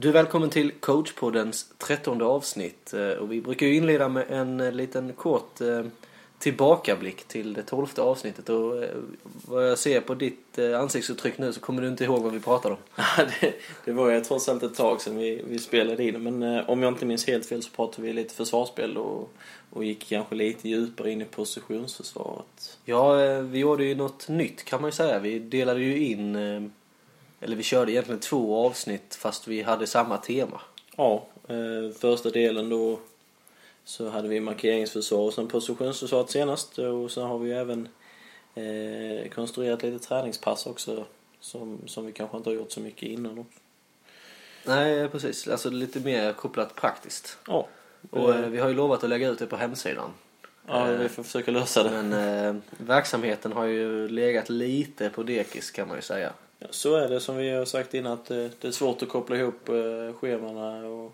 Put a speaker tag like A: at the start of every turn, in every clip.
A: Du är välkommen till coachpoddens trettonde avsnitt eh, och vi brukar ju inleda med en eh, liten kort eh, tillbakablick till det tolfte avsnittet och vad jag ser på ditt ansiktsuttryck nu så kommer du inte ihåg vad vi pratade om.
B: det, det var ju trots allt ett tag sedan vi, vi spelade in men om jag inte minns helt fel så pratade vi lite försvarsspel och, och gick kanske lite djupare in i positionsförsvaret.
A: Ja, vi gjorde ju något nytt kan man ju säga. Vi delade ju in, eller vi körde egentligen två avsnitt fast vi hade samma tema.
B: Ja, eh, första delen då så hade vi markeringsförsvar och sen positionsförsvaret senast och sen har vi ju även eh, konstruerat lite träningspass också som, som vi kanske inte har gjort så mycket innan också.
A: Nej, precis. Alltså lite mer kopplat praktiskt.
B: Ja,
A: Och eh, vi har ju lovat att lägga ut det på hemsidan.
B: ja vi får försöka lösa det.
A: Men eh, verksamheten har ju legat lite på dekis kan man ju säga.
B: Ja, så är det som vi har sagt innan att eh, det är svårt att koppla ihop eh, schemana och,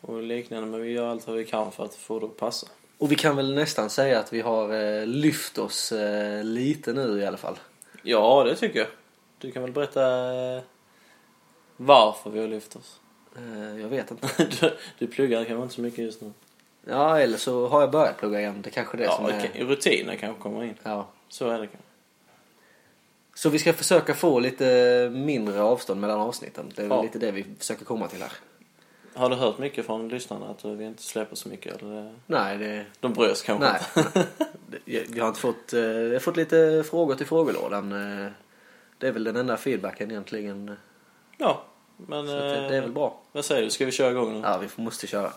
B: och liknande men vi gör allt vad vi kan för att få det att passa.
A: Och vi kan väl nästan säga att vi har eh, lyft oss lite nu i alla fall.
B: Ja, det tycker jag. Du kan väl berätta varför vi har lyft oss?
A: Jag vet inte.
B: du, du pluggar kanske inte så mycket just nu.
A: Ja, eller så har jag börjat plugga igen. Det är kanske det
B: Ja,
A: som är...
B: okej. rutiner kanske kommer in.
A: Ja.
B: Så är det kanske.
A: Så vi ska försöka få lite mindre avstånd mellan avsnitten. Det är väl
B: Ja.
A: lite det vi försöker komma till här.
B: Har du hört mycket från lyssnarna att vi inte släpper så mycket? Eller?
A: Nej, det...
B: De bryr sig kanske
A: Nej.
B: inte.
A: Jag har inte fått... eh, Jag har fått lite frågor till frågelådan. eh, Det är väl den enda feedbacken egentligen.
B: Ja, men
A: Så det, är
B: eh,
A: väl bra.
B: vad säger du? Ska vi köra igång nu?
A: Ja, vi måste köra.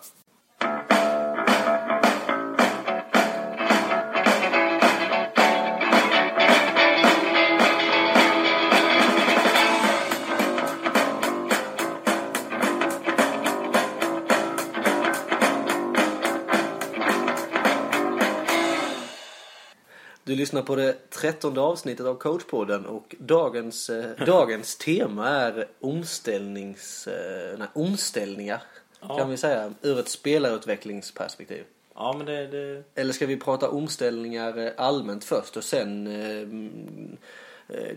A: Lyssnar på det trettonde avsnittet av coachpodden och dagens, eh, dagens tema är omställnings, eh, nej, omställningar
B: Ja.
A: kan vi säga ur ett spelarutvecklingsperspektiv.
B: Ja, men det... det...
A: Eller ska vi prata omställningar eh, allmänt först och sen eh,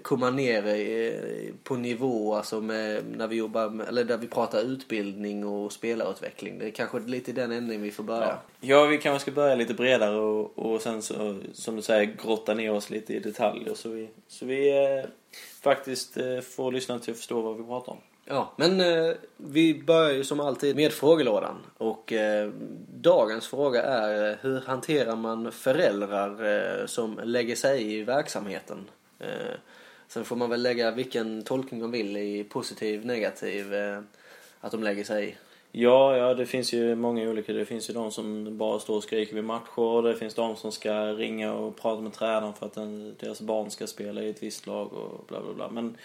A: komma ner eh, på nivå alltså med, när vi jobbar med, eller där vi pratar utbildning och spelarutveckling. Det är kanske lite i den änden vi får börja.
B: Ja. ja, vi kanske ska börja lite bredare och, och sen så, som du säger, grotta ner oss lite i detaljer så vi, så vi eh, faktiskt eh, får lyssna till att förstå vad vi pratar om.
A: Ja, men eh, vi börjar ju som alltid med frågelådan. Och eh, dagens fråga är eh, hur hanterar man föräldrar eh, som lägger sig i verksamheten? Eh, sen får man väl lägga vilken tolkning man vill i positiv, negativ, eh, att de lägger sig i.
B: Ja, ja, det finns ju många olika. Det finns ju de som bara står och skriker vid matcher och det finns de som ska ringa och prata med tränaren för att den, deras barn ska spela i ett visst lag och bla bla bla. Men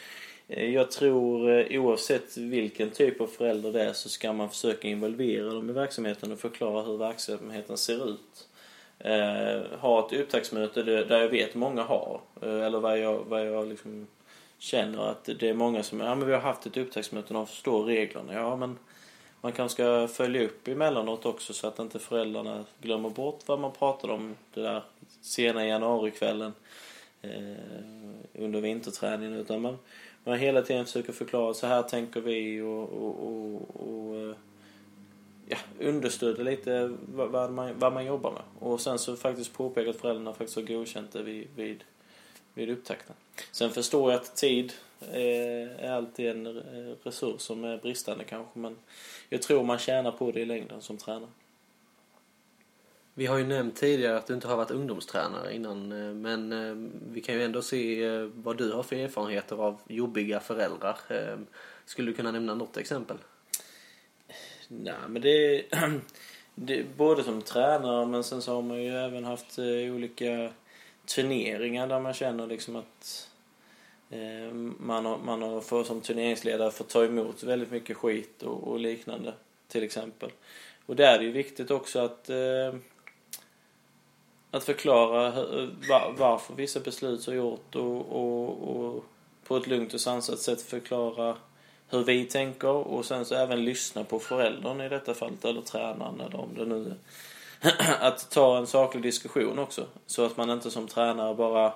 B: eh, jag tror oavsett vilken typ av förälder det är så ska man försöka involvera dem i verksamheten och förklara hur verksamheten ser ut. Eh, ha ett upptaktsmöte där jag vet många har. Eh, eller vad jag, vad jag liksom känner att det är många som, ja men vi har haft ett upptaktsmöte och de förstår reglerna. Ja men man kanske ska följa upp emellanåt också så att inte föräldrarna glömmer bort vad man pratade om den där sena januarikvällen eh, under vinterträningen. Utan man, man hela tiden försöker förklara så här tänker vi och, och, och, och eh, ja, understödja lite vad, vad, man, vad man jobbar med. Och sen så faktiskt påpeka att föräldrarna faktiskt har godkänt det vid, vid, vid upptakten. Sen förstår jag att tid eh, är alltid en eh, resurs som är bristande kanske men jag tror man tjänar på det i längden som tränare.
A: Vi har ju nämnt tidigare att du inte har varit ungdomstränare innan eh, men vi kan ju ändå se vad du har för erfarenheter av jobbiga föräldrar. Skulle du kunna nämna något exempel?
B: Nej men det är, det både som tränare men sen så har man ju även haft eh, olika turneringar där man känner liksom att eh, man har, man har för, som turneringsledare fått ta emot väldigt mycket skit och, och liknande till exempel. Och där är det ju viktigt också att eh, att förklara hur- var, varför vissa beslut har gjort och, och, och på ett lugnt och sansat sätt förklara hur vi tänker och sen så även lyssna på föräldern i detta fallet eller tränaren eller om det nu är. Att ta en saklig diskussion också så att man inte som tränare bara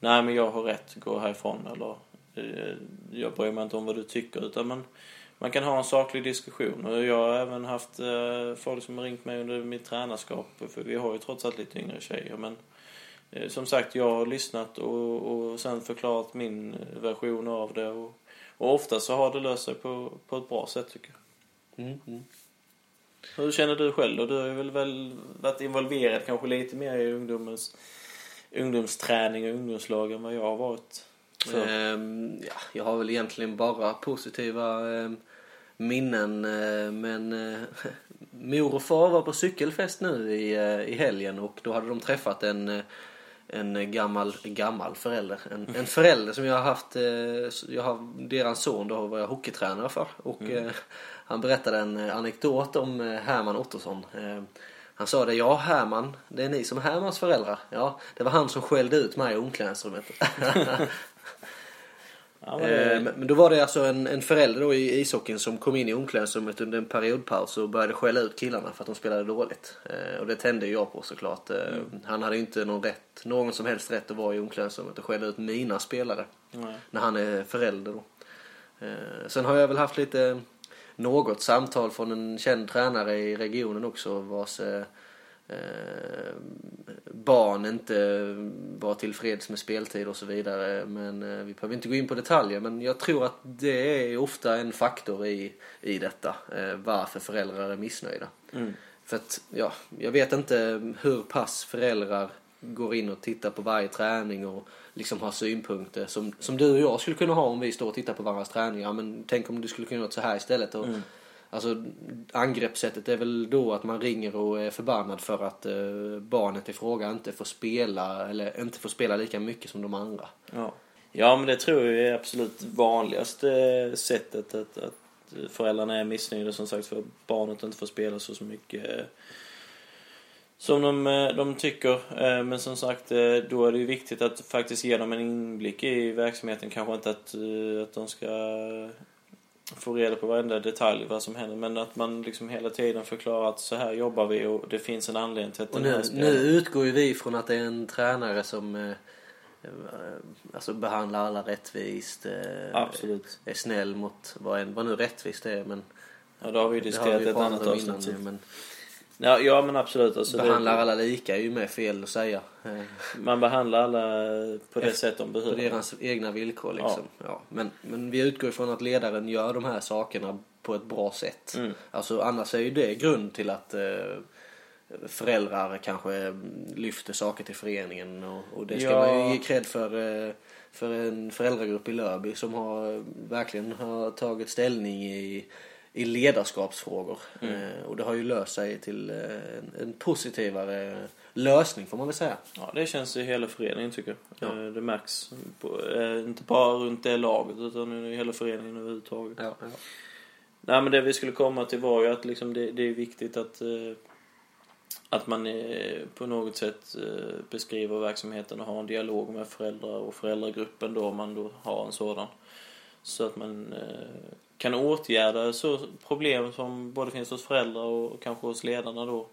B: Nej men jag har rätt, gå härifrån eller eh, jag bryr mig inte om vad du tycker utan man, man kan ha en saklig diskussion. Och jag har även haft eh, folk som har ringt mig under mitt tränarskap. För vi har ju trots allt lite yngre tjejer. Men eh, som sagt, jag har lyssnat och, och sen förklarat min version av det. Och, och ofta så har det löst sig på, på ett bra sätt tycker jag.
A: Mm, mm.
B: Hur känner du själv då? Du har väl, väl varit involverad kanske lite mer i ungdomens, ungdomsträning och ungdomslag än vad jag har varit.
A: Ehm, ja, jag har väl egentligen bara positiva ehm, minnen. eh, men eh, mor och far var på cykelfest nu i, eh, i helgen och då hade de träffat en, eh, en gammal, gammal förälder. En, en förälder som jag har haft, eh, jag har, deras son då var jag hockeytränare för. Och eh, han berättade en eh, anekdot om Herman Ottosson. Eh, han sa det, ja Herman, det är ni som är Hermans föräldrar. Ja, det var han som skällde ut mig i omklädningsrummet.
B: Ja, men,
A: Eh, Men men då var det alltså en, en förälder då i ishockeyn som kom in i omklädningsrummet under en periodpaus och började skälla ut killarna för att de spelade dåligt. Eh, Och det tände jag på såklart. Eh, Han hade ju inte någon, rätt, någon som helst rätt att vara i omklädningsrummet och skälla ut mina spelare.
B: nej.
A: När han är förälder då. Sen har jag väl haft lite något samtal från en känd tränare i regionen också vars eh, barn inte var tillfreds med speltid och så vidare. Men eh, vi behöver inte gå in på detaljer. Men jag tror att det är ofta en faktor i, i detta. Eh, varför föräldrar är missnöjda.
B: Mm.
A: För att, ja, jag vet inte hur pass föräldrar går in och tittar på varje träning och liksom har synpunkter som, som du och jag skulle kunna ha om vi står och tittar på varandras träningar. Men tänk om du skulle kunna göra så här istället. Och,
B: Mm.
A: Alltså angreppssättet är väl då att man ringer och är förbannad för att eh, barnet i fråga inte får spela eller inte får spela lika mycket som de andra.
B: Ja. ja, men det tror jag är absolut vanligaste eh, sättet att, att eh, föräldrarna är missnöjda som sagt för att barnet inte får spela så, så mycket eh, som de, de tycker. Men som sagt, då är det ju viktigt att faktiskt ge dem en inblick i verksamheten. Kanske inte att, att de ska få reda på varenda detalj vad som händer. Men att man liksom hela tiden förklarar att så här jobbar vi och det finns en anledning till att
A: Och
B: den här
A: nu,
B: spelaren...
A: nu utgår ju vi från att det är en tränare som eh, alltså behandlar alla rättvist. Eh,
B: Absolut.
A: Är snäll mot vad, en, vad nu rättvist är. Men
B: Ja, då har vi
A: har
B: diskuterat ett annat avsnitt.
A: Men
B: Ja, ja men absolut. Alltså,
A: behandlar
B: det,
A: alla lika är ju med fel att säga. Eh,
B: man behandlar alla på det sätt de
A: på
B: behöver.
A: deras egna villkor liksom. Ja. men, men vi utgår ifrån att ledaren gör de här sakerna på ett bra sätt.
B: Mm.
A: Alltså annars är ju det grund till att eh, föräldrar kanske lyfter saker till föreningen och, och det ska
B: Ja.
A: man ju ge cred för, eh, för en föräldragrupp i Lörby som har verkligen har tagit ställning i, i ledarskapsfrågor.
B: Mm.
A: Eh, och det har ju löst sig till eh, en, en positivare lösning får man väl säga.
B: Ja, det känns i hela föreningen tycker jag.
A: Ja.
B: Eh, Det märks. På, inte bara runt det laget utan i hela föreningen överhuvudtaget.
A: Ja, ja.
B: Nej men det vi skulle komma till var ju att liksom det, det är viktigt att, att man på något sätt beskriver verksamheten och har en dialog med föräldrar och föräldragruppen då om man då har en sådan. Så att man kan åtgärda så problem som både finns hos föräldrar och kanske hos ledarna då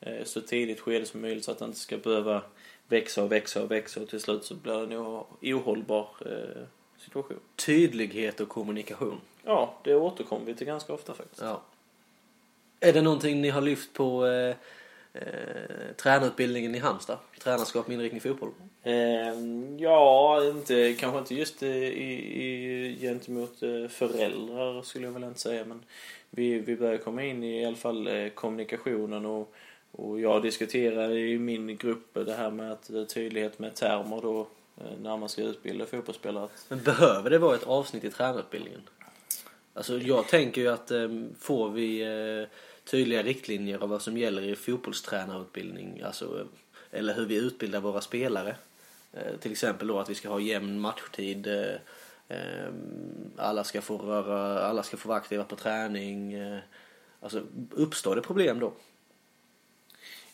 B: eh, så tidigt skede som möjligt så att det inte ska behöva växa och växa och växa och till slut så blir det en ohållbar eh, situation.
A: Tydlighet och kommunikation.
B: Ja, det återkommer vi till ganska ofta faktiskt.
A: Ja. Är det någonting ni har lyft på eh, eh, tränarutbildningen i Halmstad? Tränarskap med inriktning fotboll?
B: Ehm, ja, inte, kanske inte just eh, i, i, gentemot eh, föräldrar skulle jag väl inte säga. Men vi, vi börjar komma in i, i alla fall eh, kommunikationen och, och jag diskuterar i min grupp det här med att eh, tydlighet med termer då eh, när man ska utbilda fotbollsspelare.
A: Men behöver det vara ett avsnitt i tränarutbildningen? Alltså jag tänker ju att eh, får vi eh, tydliga riktlinjer av vad som gäller i fotbollstränarutbildning, alltså, eller hur vi utbildar våra spelare. Eh, till exempel då att vi ska ha jämn matchtid, eh, eh, alla ska få röra, alla ska få vara aktiva på träning. Alltså uppstår det problem då?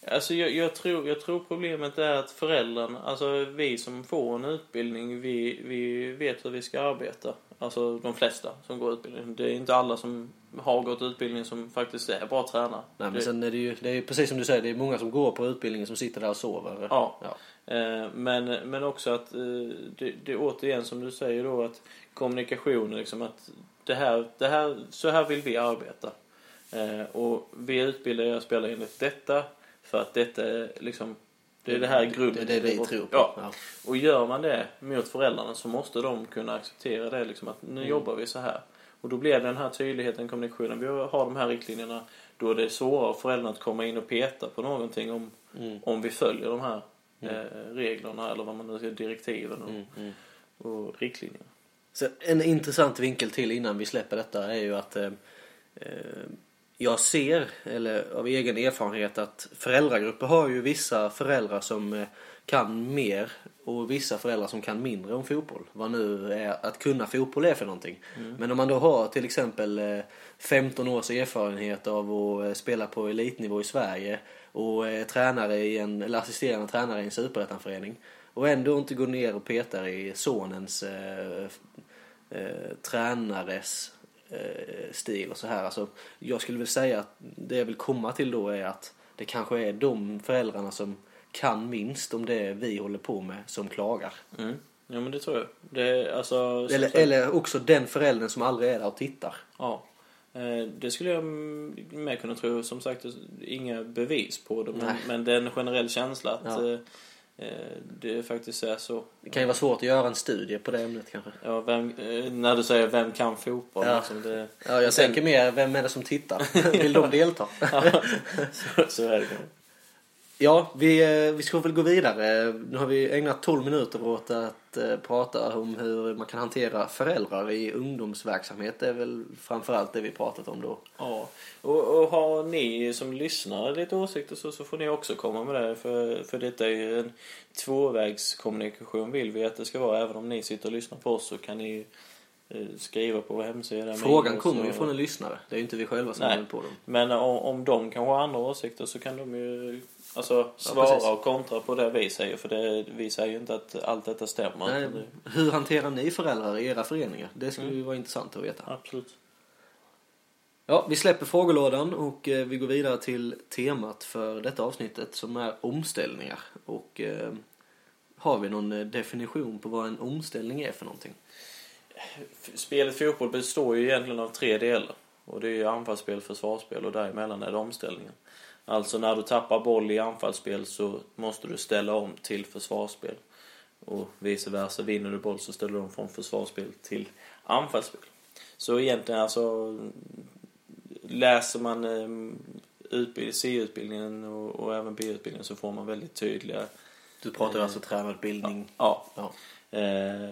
B: Alltså jag, jag, tror, jag tror problemet är att föräldrarna, alltså vi som får en utbildning, vi, vi vet hur vi ska arbeta. Alltså de flesta som går utbildningen. Det är inte alla som har gått utbildning som faktiskt är bra tränare.
A: Nej, men
B: det,
A: sen är det ju, det är precis som du säger, det är många som går på utbildningen som sitter där och sover.
B: Ja.
A: ja.
B: eh, men, men också att eh, det, det är återigen som du säger då att kommunikation liksom att det här, det här, så här vill vi arbeta. Eh, och vi utbildar era spelare enligt detta för att detta är liksom det är det här grunden.
A: Det är det vi tror på.
B: Ja.
A: Ja.
B: Och gör man det mot föräldrarna så måste de kunna acceptera det liksom att nu
A: Mm.
B: jobbar vi så här. Och då blir det den här tydligheten, kommunikationen. Vi har de här riktlinjerna. Då är det svårare för föräldrarna att komma in och peta på någonting om,
A: Mm.
B: om vi följer de här eh, reglerna eller vad man nu säger, direktiven och,
A: Mm, mm.
B: och riktlinjerna.
A: Så en intressant vinkel till innan vi släpper detta är ju att eh, eh, jag ser, eller av egen erfarenhet, att föräldragrupper har ju vissa föräldrar som eh, kan mer och vissa föräldrar som kan mindre om fotboll. Vad nu är att kunna fotboll är för någonting. Men om man då har till exempel eh, 15 års erfarenhet av att eh, spela på elitnivå i Sverige och är tränare i en, eller assisterande tränare i en superettanförening och ändå inte går ner och petar i sonens eh, eh, tränares eh, stil och så här. Alltså, jag skulle väl säga att det jag vill komma till då är att det kanske är de föräldrarna som kan minst om det vi håller på med som klagar.
B: Mm. Ja men det tror jag. Det, alltså,
A: Eller,
B: sagt-
A: eller också den föräldern som aldrig är där och tittar.
B: Ja. Eh, Det skulle jag med kunna tro. Som sagt, inga bevis på det. Men, men det är en generell känsla att
A: Ja.
B: eh, eh, det faktiskt är så.
A: Det kan ju vara svårt att göra en studie på det ämnet kanske.
B: Ja, vem, när du säger vem kan fotboll?
A: Ja.
B: Liksom det,
A: Ja, jag tänker mer, vem är det som tittar? Vill de delta?
B: så, så är det kanske.
A: Ja, vi, eh, vi ska väl gå vidare. Nu har vi ägnat 12 minuter åt att eh, prata om hur man kan hantera föräldrar i ungdomsverksamhet. Det är väl framförallt det vi pratat om då.
B: Ja, och, och har ni som lyssnar lite åsikter så, så får ni också komma med det. För, för detta är ju en tvåvägskommunikation vill vi att det ska vara. Även om ni sitter och lyssnar på oss så kan ni eh, skriva på vår hemsida.
A: Frågan kommer ju från en lyssnare. Det är ju inte vi själva som
B: Nej.
A: på dem.
B: Men om, om de kanske har andra åsikter så kan de ju alltså, svara
A: precis.
B: och kontra på det vi säger. För det, vi säger ju inte att allt detta stämmer.
A: Nej, hur hanterar ni föräldrar i era föreningar? Det skulle ju vara intressant att veta.
B: Absolut.
A: Ja, vi släpper frågelådan och eh, vi går vidare till temat för detta avsnittet som är omställningar. Och eh, har vi någon eh, definition på vad en omställning är för någonting?
B: Spelet fotboll består ju egentligen av tre delar. Och det är ju anfallsspel, försvarsspel och däremellan är det omställningen. Alltså när du tappar boll i anfallsspel så måste du ställa om till försvarsspel. Och vice versa, vinner du boll så ställer du om från försvarsspel till anfallsspel. Så egentligen alltså läser man eh, utbild- C-utbildningen och, och även B-utbildningen så får man väldigt tydliga
A: Du pratar
B: Eh,
A: alltså tränarutbildning.
B: Ja.
A: Ja.
B: Eh,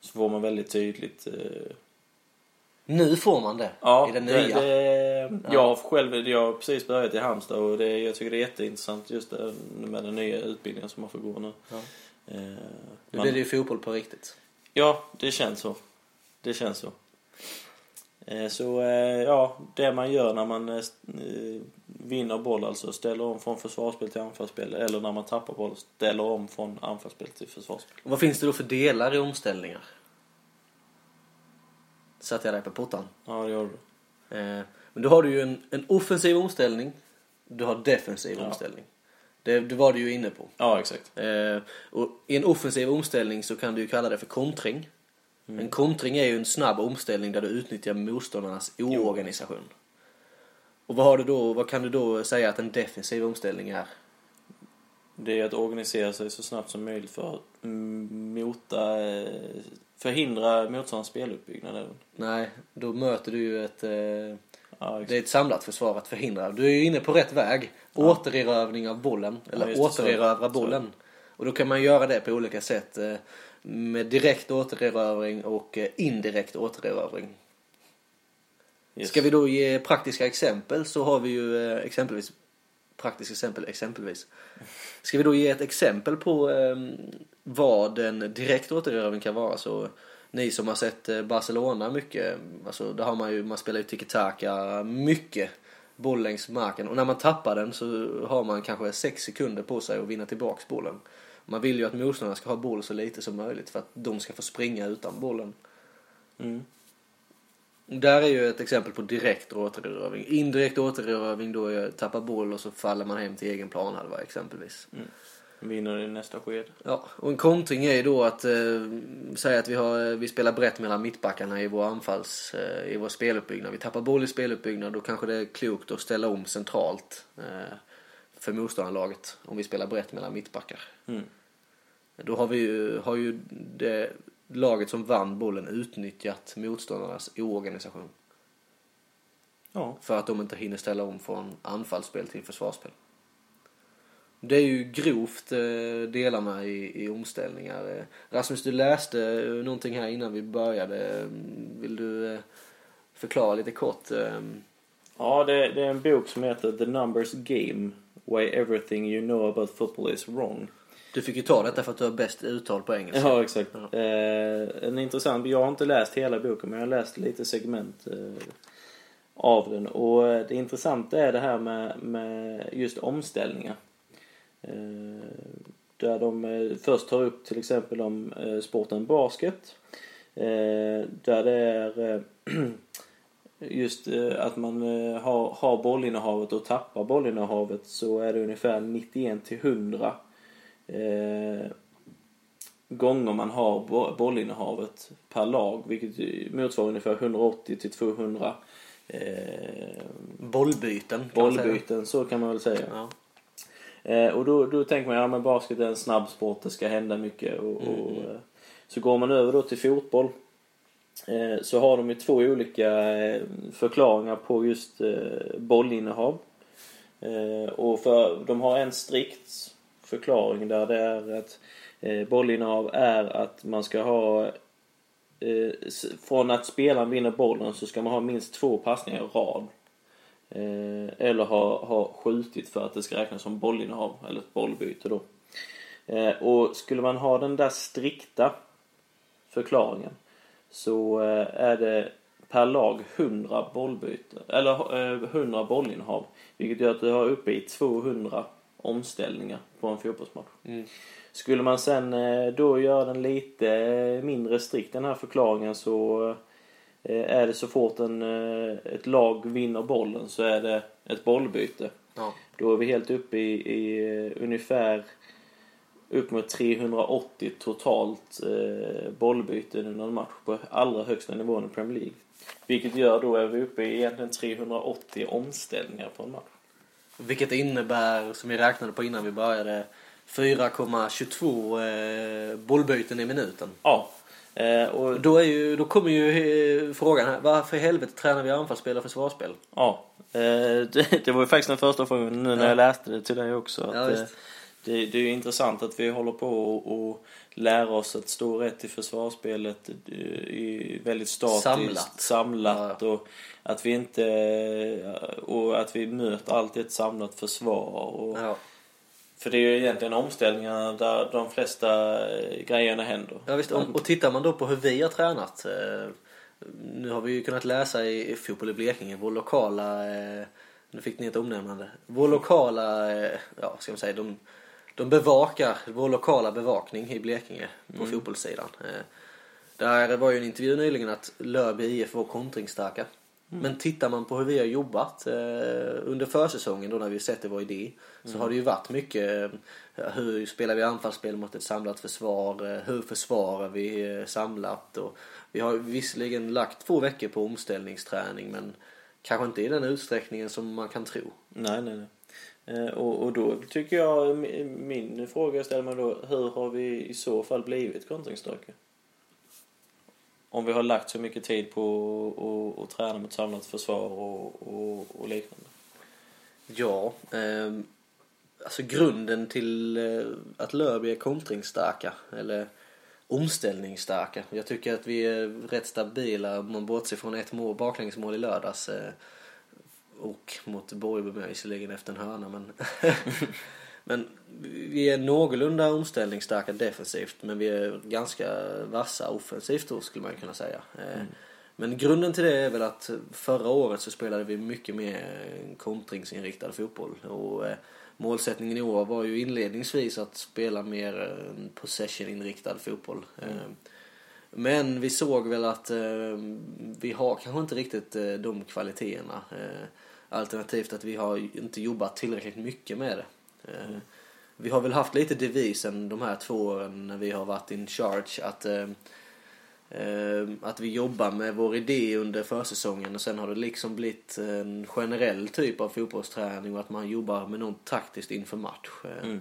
B: så får man väldigt tydligt eh,
A: Nu får man det
B: Ja,
A: i det nya.
B: Det, jag har själv jag har precis börjat i Halmstad och det, jag tycker det är jätteintressant just det, med den nya utbildningen som man får gå nu.
A: Ja.
B: Eh,
A: Nu
B: man-
A: blir det ju fotboll på riktigt.
B: Ja, det känns så. Det känns så. Eh, så eh, ja, det man gör när man eh, eh, vinner boll alltså, ställer om från försvarsspel till anfallsspel. Eller när man tappar boll, ställer om från anfallsspel till försvarsspel.
A: Och vad finns det då för delar i omställningar? Satte jag dig på pottan.
B: Ja, det gör du.
A: Eh, men då har du ju en, en offensiv omställning. Du har defensiv
B: Ja.
A: omställning. Det, det var du ju inne på.
B: Ja, exakt.
A: Eh, och I en offensiv omställning så kan du ju kalla det för kontring. En kontring är ju en snabb omställning där du utnyttjar motståndarnas oorganisation. Och vad, har du då, vad kan du då säga att en defensiv omställning är?
B: Det är att organisera sig så snabbt som möjligt för att mm, mota, eh, förhindra motståndarens speluppbyggnad. även.
A: Nej, då möter du ju ett... Eh,
B: Ja,
A: det är ett samlat försvar att förhindra. Du är ju inne på rätt väg. Återerövring av bollen. Eller
B: så.
A: återerövra bollen. Och då kan man göra det på olika sätt. Eh, med direkt återerövring och eh, indirekt återerövring.
B: Yes.
A: Ska vi då ge praktiska exempel så har vi ju eh, exempelvis praktiskt exempel exempelvis. Ska vi då ge ett exempel på eh, vad en direkt återerövring kan vara så ni som har sett eh, Barcelona mycket, alltså där har man ju, man spelar ju tiki-taka mycket boll längs marken och när man tappar den så har man kanske 6 sekunder på sig att vinna tillbaks bollen. Man vill ju att motståndarna ska ha boll så lite som möjligt för att de ska få springa utan bollen.
B: Mm.
A: Där är ju ett exempel på direkt återerövring. Indirekt återerövring då är tappa boll och så faller man hem till egen planhalva exempelvis.
B: Mm. vinner i nästa skede.
A: Ja, och en kontring är ju då att eh, säga att vi, har, vi spelar brett mellan mittbackarna i vår anfalls, eh, i vår speluppbyggnad. Vi tappar boll i speluppbyggnad, då kanske det är klokt att ställa om centralt eh, för motståndarlaget om vi spelar brett mellan mittbackar.
B: Mm.
A: Då har vi ju, har ju det laget som vann bollen utnyttjat motståndarnas oorganisation.
B: Ja.
A: För att de inte hinner ställa om från anfallsspel till försvarsspel. Det är ju grovt eh, delarna i, i omställningar. Eh, Rasmus, du läste eh, någonting här innan vi började. Mm, Vill du eh, förklara lite kort? Eh,
B: Ja, det, det är en bok som heter The Numbers Game. Why everything you know about football is wrong.
A: Du fick ju ta detta för att du har bäst uttal på engelska.
B: Ja, exakt.
A: Ja.
B: Eh, en intressant, jag har inte läst hela boken men jag har läst lite segment eh, av den. Och eh, det intressanta är det här med, med just omställningar. Eh, där de eh, först tar upp till exempel om eh, sporten basket. Där det är just att man har, har bollinnehavet och tappar bollinnehavet så är det ungefär 91 till 100 eh, gånger man har bo- bollinnehavet per lag vilket motsvarar ungefär 180 till 200 eh,
A: Bollbyten.
B: bollbyten, så kan man väl säga.
A: Ja.
B: Eh, och då, då tänker man, ja men basket är en snabb sport, det ska hända mycket. Och, och, eh, så går man över då till fotboll. Eh, så har de ju två olika eh, förklaringar på just eh, bollinnehav. Eh, och för, de har en strikt förklaring där det är att eh, bollinnehav är att man ska ha eh, från att spelaren vinner bollen så ska man ha minst två passningar i rad. Eh, eller ha, ha skjutit för att det ska räknas som bollinnehav, eller ett bollbyte då. Eh, och skulle man ha den där strikta förklaringen så eh, är det per lag 100 bollbyte, eller eh, 100 bollinnehav. Vilket gör att du har uppe i 200 omställningar på en fotbollsmatch.
A: Mm.
B: Skulle man sen eh, då göra den lite eh, mindre strikt den här förklaringen så eh, är det så fort en, ett lag vinner bollen så är det ett bollbyte.
A: Ja.
B: Då är vi helt uppe i, i ungefär upp mot 380 totalt eh, bollbyten under en match på allra högsta nivån i Premier League. Vilket gör då är vi uppe i egentligen 380 omställningar på en match.
A: Vilket innebär, som vi räknade på innan vi började, 4,22 eh, bollbyten i minuten.
B: Ja. Eh, och
A: Då, är ju, då kommer ju eh, frågan här, varför i helvete tränar vi anfallsspel och försvarsspel?
B: Ja, eh, det, det var ju faktiskt den första frågan nu när
A: Ja.
B: jag läste det till dig också. Att,
A: Ja,
B: det, det är ju intressant att vi håller på och, och lära oss att stå rätt i försvarsspelet eh, i väldigt statiskt,
A: Samlat.
B: samlat och att vi inte och att vi möter alltid ett samlat försvar. Och,
A: Ja.
B: För det är ju egentligen omställningarna där de flesta eh, grejerna händer.
A: Ja, visst, och, och tittar man då på hur vi har tränat. Eh, nu har vi ju kunnat läsa i, i Fotboll i Blekinge, vår lokala, eh, nu fick ni ett omnämnande. Vår lokala, eh, ja ska man säga, de, de bevakar vår lokala bevakning i Blekinge på fotbollssidan. Eh, där var ju en intervju nyligen att Lörby IF var kontringsstarka. Men tittar man på hur vi har jobbat eh, under försäsongen då när vi sätter vår idé så har det ju varit mycket eh, hur spelar vi anfallsspel mot ett samlat försvar, eh, hur försvarar vi samlat och vi har visserligen lagt två veckor på omställningsträning men kanske inte i den utsträckningen som man kan tro.
B: Nej, nej, nej. Eh, och, och då tycker jag, min fråga ställer man då, hur har vi i så fall blivit kontringsstarka? Om vi har lagt så mycket tid på att- träna mot samlat försvar och, och, och liknande.
A: Ja, eh, alltså grunden till eh, att Löby är kontringsstarka eller omställningsstarka. Jag tycker att vi är rätt stabila om man bortser från ett mål, baklängesmål i lördags. Eh, och mot Borgby visserligen efter en hörna men Men vi är någorlunda omställningsstarka defensivt men vi är ganska vassa offensivt då skulle man kunna säga. Eh, Men grunden till det är väl att förra året så spelade vi mycket mer kontringsinriktad fotboll. Och eh, målsättningen i år var ju inledningsvis att spela mer eh, possession-inriktad fotboll. Eh, Men vi såg väl att vi har kanske inte riktigt de kvaliteterna. Alternativt att vi har inte jobbat tillräckligt mycket med det. Eh, vi har väl haft lite devisen de här två åren när vi har varit in charge att eh, eh, att vi jobbar med vår idé under försäsongen och sen har det liksom blivit en generell typ av fotbollsträning och att man jobbar med något taktiskt inför match.
B: Mm.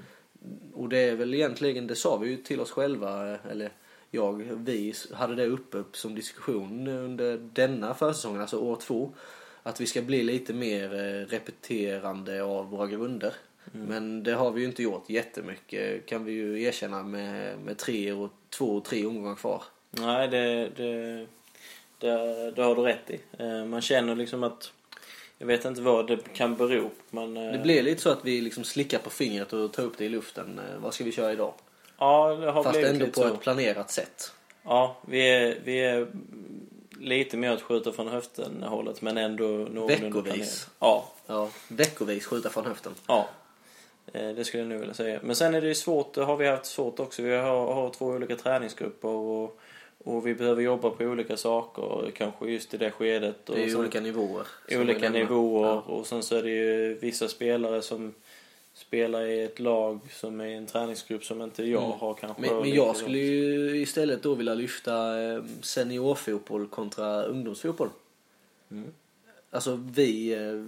A: Och det är väl egentligen, det sa vi ju till oss själva, eller jag, vi hade det uppe som diskussion under denna försäsongen, alltså år två. Att vi ska bli lite mer eh, repeterande av våra grunder. Men det har vi ju inte gjort jättemycket kan vi ju erkänna med, med tre och två och tre omgångar kvar.
B: Nej, det, det, det, det har du rätt i. Eh, Man känner liksom att... Jag vet inte vad det kan bero på, men... eh,
A: Det blir lite så att vi liksom slickar på fingret och tar upp det i luften. Vad ska vi köra idag?
B: Ja, det har
A: Fast
B: blivit
A: ändå
B: lite
A: på
B: så.
A: ett planerat sätt.
B: Ja, vi är, vi är lite mer att skjuta från höften hållet, men ändå någorlunda
A: Veckovis.
B: Ja,
A: Ja, veckovis skjuta från höften.
B: ja. Eh, Det skulle jag nog vilja säga. Men sen är det ju svårt, det har vi haft svårt också. Vi har, har två olika träningsgrupper och, och vi behöver jobba på olika saker, kanske just i det skedet. Och
A: Det är ju olika nivåer.
B: olika nivåer
A: Ja.
B: och sen så är det ju vissa spelare som spelar i ett lag som är en träningsgrupp som inte jag
A: Mm.
B: har kanske.
A: Men, men jag skulle ju istället då vilja lyfta eh, seniorfotboll kontra ungdomsfotboll.
B: Mm.
A: Alltså vi, eh,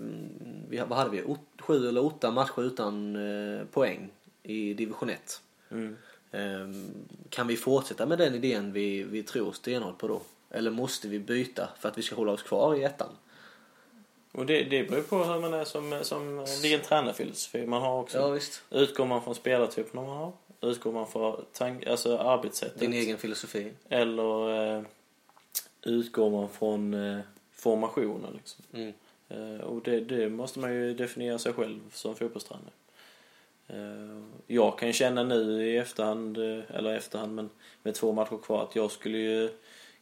A: vi vad hade vi? Sju eller åtta matcher utan eh, poäng i division 1.
B: Mm.
A: Eh, Kan vi fortsätta med den idén vi, vi tror stenhårt på då? Eller måste vi byta för att vi ska hålla oss kvar i ettan?
B: Och det, det beror på hur man är som, som vilken tränarfilosofi man har också.
A: Ja visst.
B: Utgår man från spelartypen man har? Utgår man från tank, alltså arbetssättet?
A: Din egen filosofi.
B: Eller eh, utgår man från eh, formationen liksom?
A: Mm.
B: Eh, och det, det måste man ju definiera sig själv som fotbollstränare. Eh, jag kan ju känna nu i efterhand, eh, eller efterhand men med två matcher kvar att jag skulle ju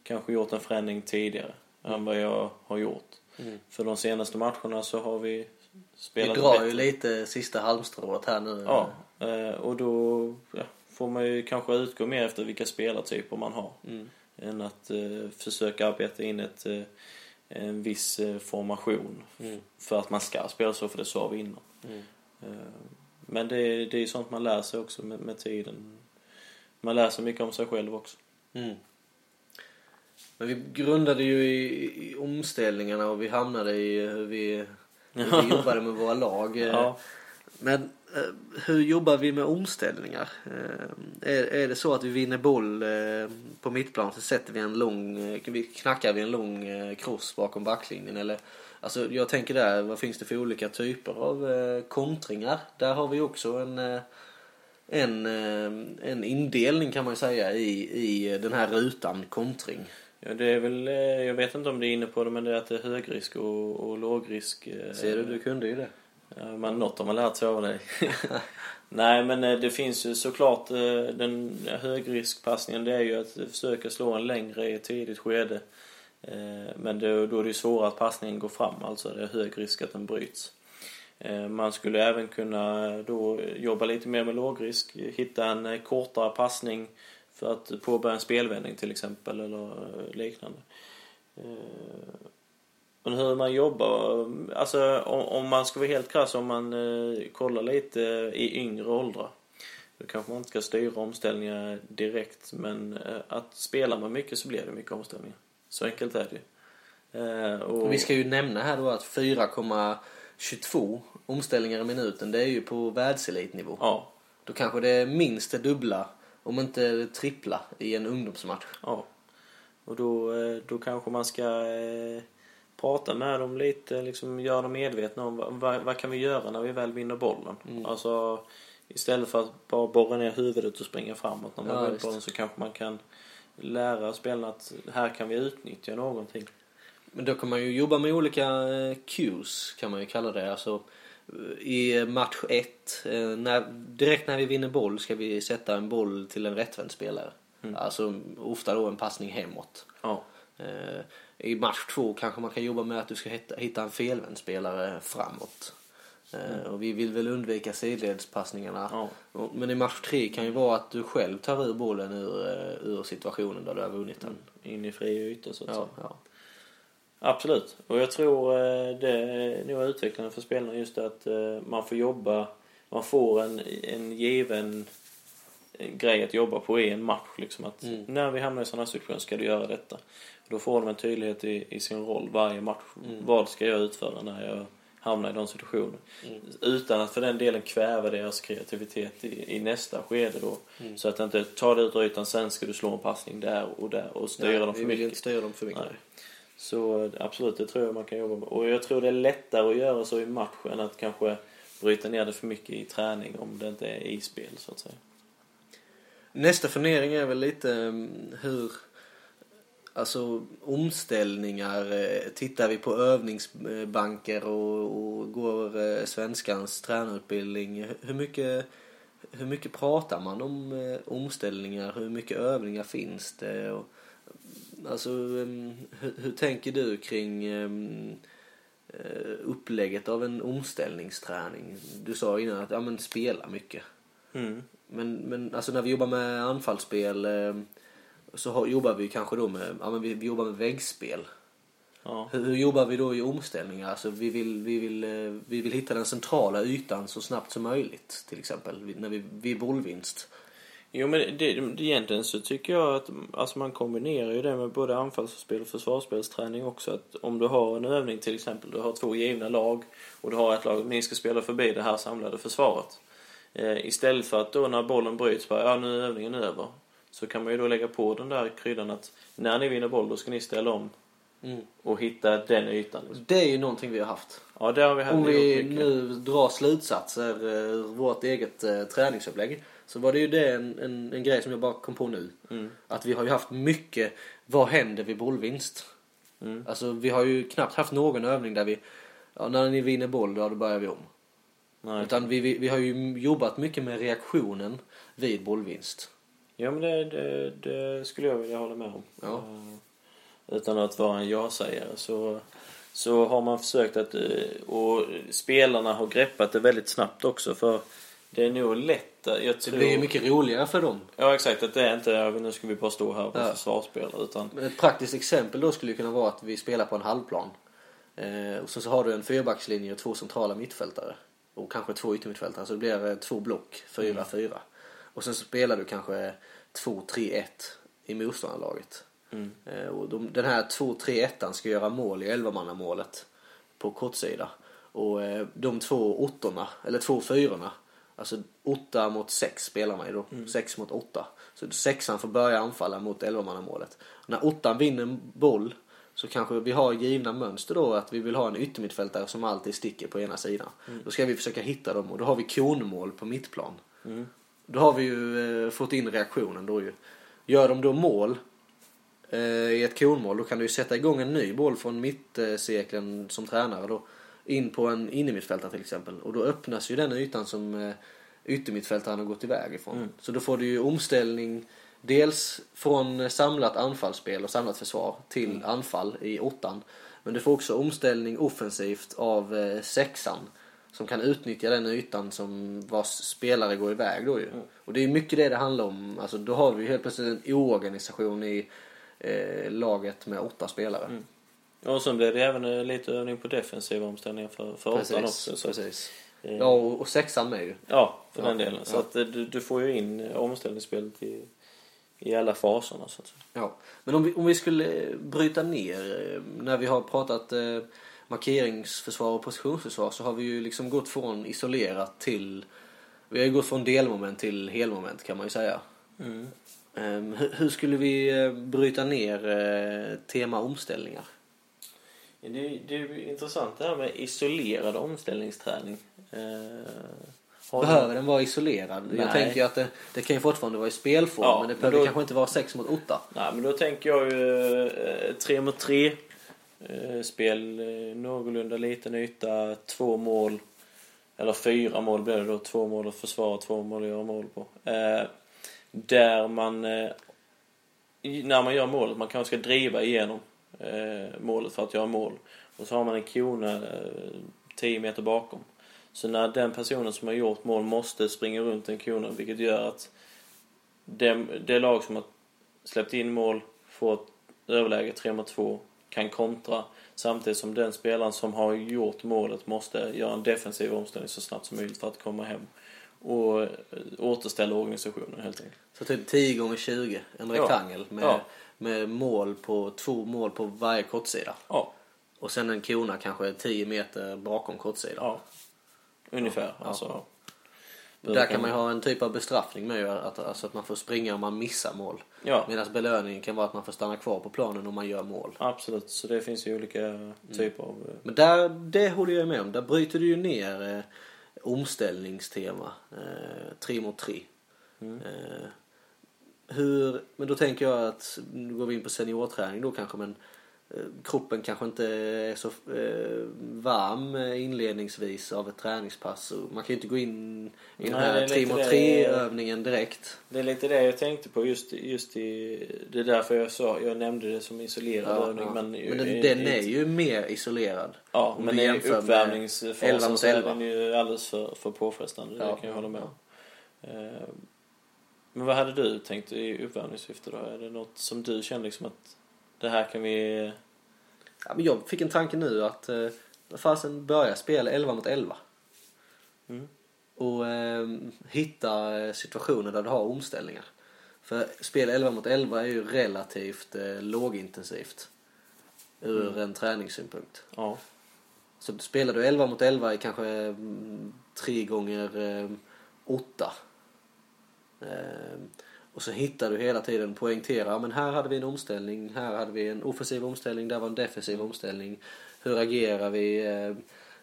B: kanske gjort en förändring tidigare än vad jag har gjort.
A: Mm.
B: För de senaste matcherna så har vi
A: Vi
B: spelat
A: drar
B: bättre.
A: ju lite sista halmstrået här nu.
B: Ja, eh, och då ja, får man ju kanske utgå mer efter vilka spelartyper man har.
A: Mm.
B: Än att eh, försöka arbeta in ett, eh, en viss eh, formation.
A: Mm.
B: För att man ska spela så, för det sa vi innan.
A: Mm.
B: Men det, det är ju sånt man lär sig också med, med tiden. Man lär sig mycket om sig själv också.
A: Mm. Men vi grundade ju i, i omställningarna och vi hamnade i hur vi, hur vi jobbade med våra lag. Eh,
B: Ja.
A: Men eh, hur jobbar vi med omställningar? Eh, är, är det så att vi vinner boll på mittplan så sätter vi en lång, vi knackar vi en lång cross bakom backlinjen? Eller, alltså jag tänker där, vad finns det för olika typer av kontringar? Där har vi också en, en, en indelning kan man ju säga i, i den här rutan kontring.
B: Ja, det är väl, eh, jag vet inte om du är inne på det, men det är att det är högrisk och, och lågrisk. eh,
A: Ser du, du kunde ju det.
B: Man, något har man lärt sig av dig. Nej, men eh, det finns ju såklart den högriskpassningen. Det är ju att försöka slå en längre i ett tidigt skede. Men det, då är det ju svårare att passningen går fram, alltså det är hög risk att den bryts. Man skulle även kunna då jobba lite mer med lågrisk, hitta en kortare passning för att påbörja en spelvändning till exempel eller liknande. Eh, Men hur man jobbar, alltså om, man ska vara helt krass, om man eh, kollar lite i yngre åldrar. Då kanske man inte ska styra omställningar direkt, men eh, att spelar man mycket så blir det mycket omställningar. Så enkelt är det ju. Och
A: vi ska ju nämna här då att 4,22 omställningar i minuten det är ju på världselitnivå.
B: Ja,
A: Då kanske det är minst det dubbla, om inte trippla, i en ungdomsmatch.
B: ja. Och då, eh, då kanske man ska eh, prata med dem lite, liksom göra dem medvetna om vad, vad, vad kan vi göra när vi väl vinner bollen.
A: Mm.
B: Alltså istället för att bara borra ner huvudet och springa framåt när man
A: Ja,
B: vinner bollen så kanske man kan lära spelarna att här kan vi utnyttja någonting.
A: Men då kan man ju jobba med olika eh, cues, kan man ju kalla det. Alltså, I match 1, när, direkt när vi vinner boll ska vi sätta en boll till en rättvänd spelare.
B: Mm.
A: Alltså ofta då en passning hemåt.
B: Ja,
A: Eh, I match 2 kanske man kan jobba med att du ska hitta, hitta en felvänd spelare framåt. Eh, Och vi vill väl undvika sidledspassningarna.
B: ja,
A: Men i match 3 kan ju vara att du själv tar ur bollen ur, eh, ur situationen där du har vunnit den.
B: in i fri yta så att säga.
A: Ja, ja.
B: Absolut. Och jag tror eh, det är nog utvecklande för spelarna just att eh, man får jobba man får en, en given grej att jobba på i en match. Liksom att
A: Mm.
B: När vi hamnar i sådana situationer ska du göra detta. Då får de en tydlighet i, i sin roll varje match.
A: Mm.
B: Vad ska jag utföra när jag hamnar i de situationerna?
A: Mm.
B: Utan att för den delen kväva deras kreativitet i, i nästa skede då.
A: Mm.
B: Så att inte tar det ut ur ytan, sen ska du slå en passning där och där och styra
A: Nej,
B: dem för
A: vi vill
B: mycket.
A: inte styra dem för mycket.
B: Nej. Så absolut, det tror jag man kan jobba med. Och jag tror det är lättare att göra så i match än att kanske bryta ner det för mycket i träning om det inte är i spel så att säga.
A: Nästa fundering är väl lite mm, hur, alltså omställningar, eh, tittar vi på övningsbanker och, och går eh, svenskans tränarutbildning, hur mycket, hur mycket pratar man om eh, omställningar, hur mycket övningar finns det? Och, alltså mm, hur, hur tänker du kring eh, upplägget av en omställningsträning? Du sa innan att ja, men spela mycket.
B: Mm.
A: Men, men alltså när vi jobbar med anfallsspel eh, så har, jobbar vi kanske då med, ja men vi, vi jobbar med väggspel.
B: Ja.
A: Hur, hur jobbar vi då i omställningar? Alltså vi vill, vi, vill, eh, vi vill hitta den centrala ytan så snabbt som möjligt till exempel när vi, vid bollvinst.
B: Jo men det, det, egentligen så tycker jag att alltså man kombinerar ju det med både anfallsspel och försvarsspelsträning också. Att om du har en övning till exempel, du har två givna lag och du har ett lag, ni ska spela förbi det här samlade försvaret. Eh, istället för att då när bollen bryts, bara, ja nu är övningen över. Så kan man ju då lägga på den där kryddan att när ni vinner boll då ska ni ställa om
A: Mm.
B: och hitta den ytan. Liksom.
A: Det är ju någonting vi har haft.
B: Ja, det har vi haft
A: Om vi nu drar slutsatser eh, ur vårt eget eh, träningsupplägg så var det ju det en, en, en grej som jag bara kom på nu.
B: Mm.
A: Att vi har ju haft mycket, vad händer vid bollvinst?
B: Mm.
A: Alltså vi har ju knappt haft någon övning där vi, ja, när ni vinner boll, ja, då börjar vi om.
B: Nej.
A: Utan vi, vi, vi har ju jobbat mycket med reaktionen vid bollvinst.
B: Ja men det, det, det skulle jag vilja hålla med om.
A: Ja.
B: Eh, Utan att vara en ja-sägare så, så har man försökt att... eh, Och spelarna har greppat det väldigt snabbt också för det är nog lätt... Jag
A: Det
B: tror,
A: blir ju mycket roligare för dem.
B: Ja exakt, att det är inte "Ja, nu ska vi bara stå här och
A: Ja.
B: försvarsspela utan...
A: Ett praktiskt exempel då skulle kunna vara att vi spelar på en halvplan. Eh, och så, så har du en fyrbackslinje och två centrala mittfältare. Och kanske två yttermittfältare. Så det blir eh, två block, 4-4. Och sen så spelar du kanske 2-3-1 i motståndarlaget.
B: Mm.
A: Eh, och de, den här 2-3-1 ska göra mål i 11-mannamålet på kortsida. Och eh, de två åttorna, eller två fyrorna, alltså åtta mot sex spelar man ju då. Sex mot åtta. Så sexan får börja anfalla mot 11-mannamålet. När åttan vinner en boll så kanske vi har givna mönster då att vi vill ha en yttermittfältare som alltid sticker på ena sidan. Då ska vi försöka hitta dem och då har vi konmål på mittplan.
B: Mm.
A: Då har vi ju eh, fått in reaktionen då ju. Gör de då mål eh, i ett konmål då kan du ju sätta igång en ny boll från mittcirkeln som tränare då. In på en innermittfältare till exempel. Och då öppnas ju den ytan som eh, yttermittfältaren har gått iväg ifrån.
B: Mm.
A: Så då får du ju omställning dels från samlat anfallsspel och samlat försvar till
B: Mm.
A: anfall i åttan. Men du får också omställning offensivt av eh, sexan. Som kan utnyttja den ytan som vars spelare går iväg då ju.
B: Mm.
A: Och det är mycket det det handlar om. Alltså då har vi ju helt plötsligt en oorganisation i eh, laget med åtta spelare.
B: Mm. Och sen blir det även eh, lite övning på defensiva omställningar för, för åttan också. Så,
A: precis.
B: eh,
A: Ja, och, sexan med ju.
B: Ja, för
A: Ja,
B: den delen. Så
A: ja.
B: att eh, du, du får ju in omställningsspelet i, i alla faserna så att säga.
A: Ja. Men om vi, om vi skulle bryta ner, när vi har pratat eh, markeringsförsvar och positionsförsvar så har vi ju liksom gått från isolerat till, vi har ju gått från delmoment till helmoment kan man ju säga.
B: Mm.
A: Eh, hur, hur skulle vi bryta ner eh, tema omställningar?
B: Det, det är ju intressant det här med isolerad omställningsträning. Eh, har du-
A: Behöver den vara isolerad? Jag
B: Nej.
A: tänker att det, det kan ju fortfarande vara i spelform
B: Ja,
A: men det behöver
B: då-
A: kanske inte vara 6 mot 8.
B: Nej, men då tänker jag ju eh, tre mot tre eh, spel, eh, någorlunda liten yta, två mål. Eller fyra mål blir det då. Två mål att försvara, två mål att göra mål på. Eh, där man, eh, när man gör målet, man kanske ska driva igenom eh, målet för att göra mål. Och så har man en kona eh, 10 meter bakom. Så när den personen som har gjort mål måste springa runt en kona, vilket gör att det, det lag som har släppt in mål får ett överläge 3 mot 2, kan kontra. Samtidigt som den spelaren som har gjort målet måste göra en defensiv omställning så snabbt som möjligt för att komma hem och eh, återställa organisationen helt enkelt.
A: Så typ 10 gånger 20 en
B: Ja.
A: rektangel med,
B: Ja.
A: Med mål på två mål på varje kortsida.
B: Ja,
A: Och sen en kona kanske 10 meter bakom kortsidan.
B: ja. Ungefär. Alltså,
A: Där kan man ju ha en typ av bestraffning med ju, att, alltså att man får springa om man missar mål.
B: Ja,
A: Medan belöningen kan vara att man får stanna kvar på planen om man gör mål.
B: absolut. Så det finns ju olika typer av... eh,
A: Men där, det håller jag med om. Där bryter du ju ner eh, omställningstema. Eh, tre mot tre.
B: Mm.
A: Eh, hur, men då tänker jag att, nu går vi in på seniorträning då kanske men eh, kroppen kanske inte är så eh, varm eh, inledningsvis av ett träningspass. Man kan ju inte gå in i den här
B: det är
A: tre
B: lite
A: mot
B: det-
A: tre övningen direkt.
B: Det är lite det jag tänkte på just, just i... Det är därför jag sa, jag nämnde det som isolerad
A: Ja,
B: övning.
A: ja.
B: Men,
A: Men den,
B: i-
A: den är ju mer isolerad.
B: Ja, men i
A: jämför med 11
B: uppvärmningsfasen så är
A: 11.
B: den ju alldeles för, för påfrestande.
A: Ja,
B: Det kan jag hålla med om. Eh, Men vad hade du tänkt i uppvärmningssyfte då? Är det något som du känner liksom att det här kan vi...
A: Ja, men jag fick en tanke nu att eh, fasen börja spela 11 mot 11.
B: Mm.
A: Och eh, hitta eh, situationer där du har omställningar. För spel 11 mot 11 är ju relativt eh, lågintensivt. Ur
B: Mm.
A: en träningssynpunkt.
B: Ja.
A: Så spelar du 11 mot 11 i kanske mm, 3 gånger eh, 8. Eh, och så hittar du hela tiden, poängtera, men här hade vi en omställning, här hade vi en offensiv omställning, där var en defensiv omställning. Hur agerar vi? Eh,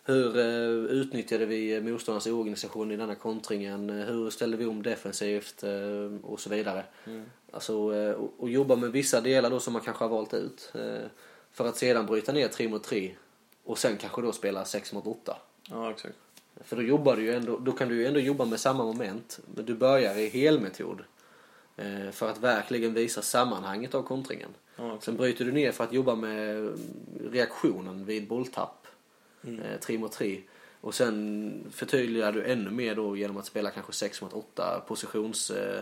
A: hur eh, utnyttjade vi motståndarnas organisation i denna kontringen? Hur ställde vi om defensivt? Eh, och så vidare.
B: Mm.
A: Alltså, eh, och, och jobba med vissa delar då som man kanske har valt ut. Eh, för att sedan bryta ner 3 mot 3 och sen kanske då spela 6 mot 8.
B: Ja, exakt.
A: För då jobbar du ju ändå, då kan du ju ändå jobba med samma moment. Men du börjar i helmetod. Eh, för att verkligen visa sammanhanget av kontringen.
B: Ja.
A: Sen bryter du ner för att jobba med reaktionen vid bolltapp.
B: Mm.
A: Eh, 3 mot 3. Och sen förtydligar du ännu mer då genom att spela kanske 6 mot 8 positions... Eh,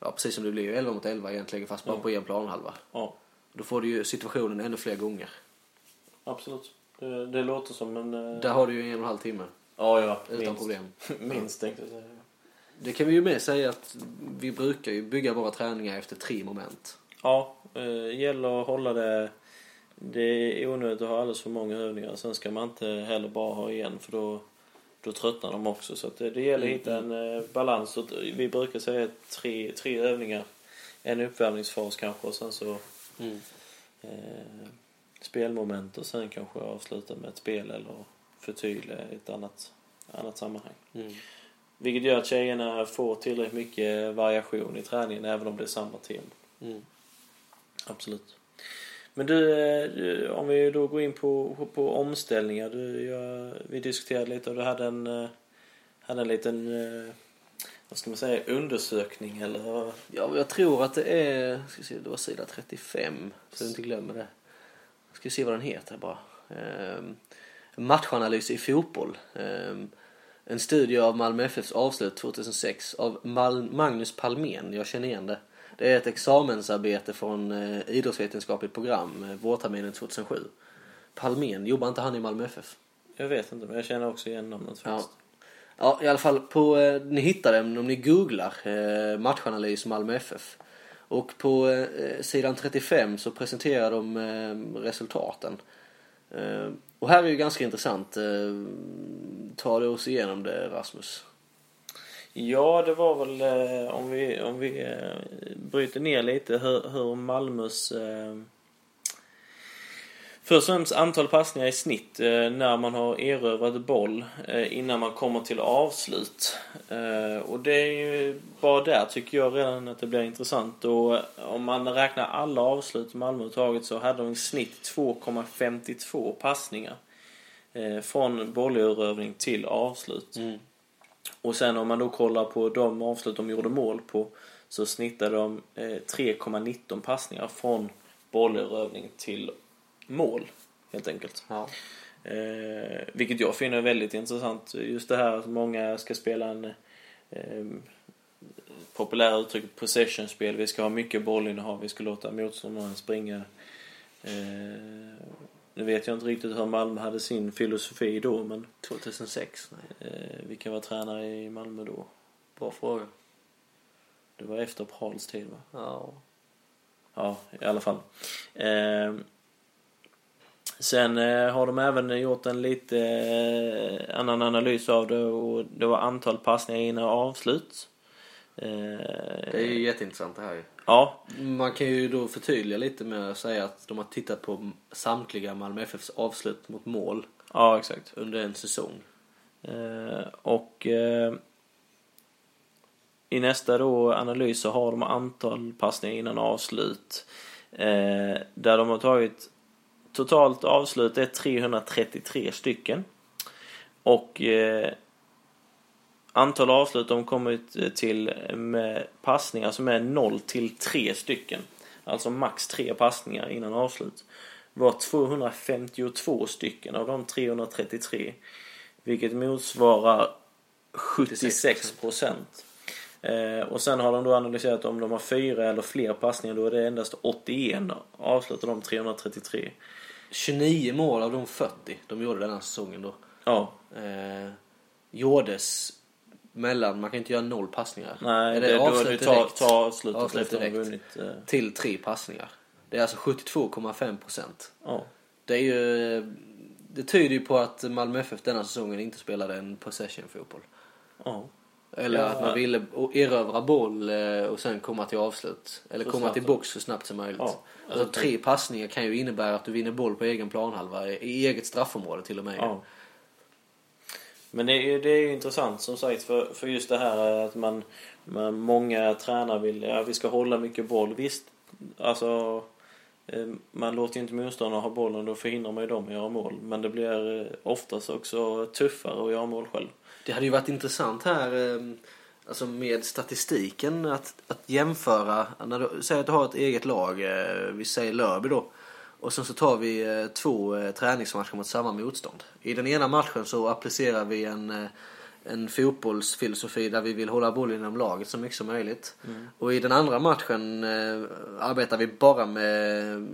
A: ja, precis som det blir ju 11 mot 11 egentligen fast bara
B: Ja.
A: på en planhalva.
B: Ja,
A: Då får du ju situationen ännu fler gånger.
B: absolut. Det, det låter som en... eh,
A: Där har du ju en och en halv timme
B: Ja, ja.
A: utan
B: minst.
A: problem.
B: minst tänkte jag säga.
A: Det kan vi ju med säga att vi brukar ju bygga våra träningar efter tre moment.
B: Ja, eh, gäller att hålla det... Det är onödigt att ha alldeles för många övningar. Sen ska man inte heller bara ha igen för då, då tröttnar de också. Så det, det gäller att hitta en eh, balans. Vi brukar säga tre, tre övningar. En uppvärmningsfas kanske och sen så eh, spelmoment och sen kanske avsluta med ett spel eller förtydliga i ett annat, annat sammanhang.
A: Mm.
B: Vilket gör att tjejerna får tillräckligt mycket variation i träningen även om det är samma tema.
A: Mm.
B: Absolut. Men du, om vi då går in på, på omställningar. Du, jag, vi diskuterade lite och du hade en, hade en liten, eh, vad ska man säga, undersökning eller?
A: Ja, jag tror att det är, ska se, det var sida 35, så jag inte glömmer det. Ska vi se vad den heter bara. Ehm, matchanalys i fotboll. Ehm, en studie av Malmö FFs avslut 2006 av Mal- Magnus Palmén, jag känner igen det. Det är ett examensarbete från eh, idrottsvetenskapligt program, eh, vårterminen 2007. Palmén, jobbar inte han i Malmö FF?
B: Jag vet inte men jag känner också igen namnet
A: Ja.
B: faktiskt.
A: Ja, i alla fall på, eh, ni hittar den om ni googlar matchanalys Malmö FF. Och på sidan 35 så presenterar de resultaten. Och här är ju ganska intressant. Ta tar du oss igenom det Rasmus?
B: Ja, det var väl eh, om vi, om vi eh, bryter ner lite hur, hur Malmös Först och främst antal passningar i snitt eh, när man har erövrat boll eh, innan man kommer till avslut. Eh, och det är ju bara där tycker jag redan att det blir intressant. Och om man räknar alla avslut Malmö tagit så hade de i snitt 2,52 passningar. Från bollerövring till avslut. Och sen om man då kollar på de avslut de gjorde mål på så snittade de eh, 3,19 passningar från bollerövring till mål helt enkelt.
A: Ja.
B: Eh, vilket jag finner väldigt intressant. Just det här att många ska spela en eh, populära uttryck possession-spel. Vi ska ha mycket bollinnehav, vi ska låta motståndaren springa eh, nu vet jag inte riktigt hur Malmö hade sin filosofi då men
A: 2006? Nej.
B: eh, vilka var tränare i Malmö då?
A: Bra fråga.
B: Det var efter Prahls tid va?
A: Ja.
B: Ja, i alla fall. Eh, sen eh, har de även gjort en lite eh, annan analys av det och det var antal passningar innan avslut. Eh,
A: Det är ju jätteintressant det här ju.
B: Ja,
A: Man kan ju då förtydliga lite med att säga att de har tittat på samtliga Malmö FFs avslut mot mål
B: ja exakt.
A: under en säsong.
B: Eh, och eh, i nästa då analys så har de antal passningar innan avslut. Eh, där de har tagit totalt avslut är 333 stycken. Och eh, antal avslut de kommit eh, till med passningar som är 0 till 3 stycken. Alltså max 3 passningar innan avslut. Var 252 stycken av de 333. Vilket motsvarar 76 procent. Eh, och sen har de då analyserat om de har fyra eller fler passningar. Då är det endast 81 avslut av de 333.
A: 29 mål av de 40 de gjorde den här säsongen då.
B: Ja,
A: Eh, gjordes mellan, man kan inte göra noll passningar.
B: nej,
A: Är
B: det, då,
A: avslut
B: du tar,
A: direkt?
B: tar avslutet
A: Avslut direkt.
B: vunnit. Eh,
A: Till tre passningar. Det är alltså 72,5 procent.
B: ja.
A: Det är ju... Det tyder ju på att Malmö FF denna säsongen inte spelade en possession-fotboll.
B: ja.
A: Eller
B: Ja.
A: att man ville erövra boll eh, och sen komma till avslut. Eller komma
B: snabbt
A: till box så snabbt som möjligt.
B: Ja.
A: Alltså, tre passningar kan ju innebära att du vinner boll på egen planhalva. I eget straffområde till och med.
B: Ja. Men det är, ju- det är ju intressant som sagt för, för just det här att man, man många tränare vill, ja vi ska hålla mycket boll. Visst, alltså eh, man låter ju inte motståndarna ha bollen, då förhindrar man ju dem att göra mål. Men det blir eh, oftast också tuffare att göra mål själv.
A: Det hade ju varit intressant här eh, alltså med statistiken att, att jämföra. När du säger att du har ett eget lag, eh, vi säger Lörby då. Och sen så tar vi eh, två eh, träningsmatcher mot samma motstånd. I den ena matchen så applicerar vi en, en fotbollsfilosofi där vi vill hålla bollen inom laget så mycket som möjligt. Och i den andra matchen arbetar vi bara med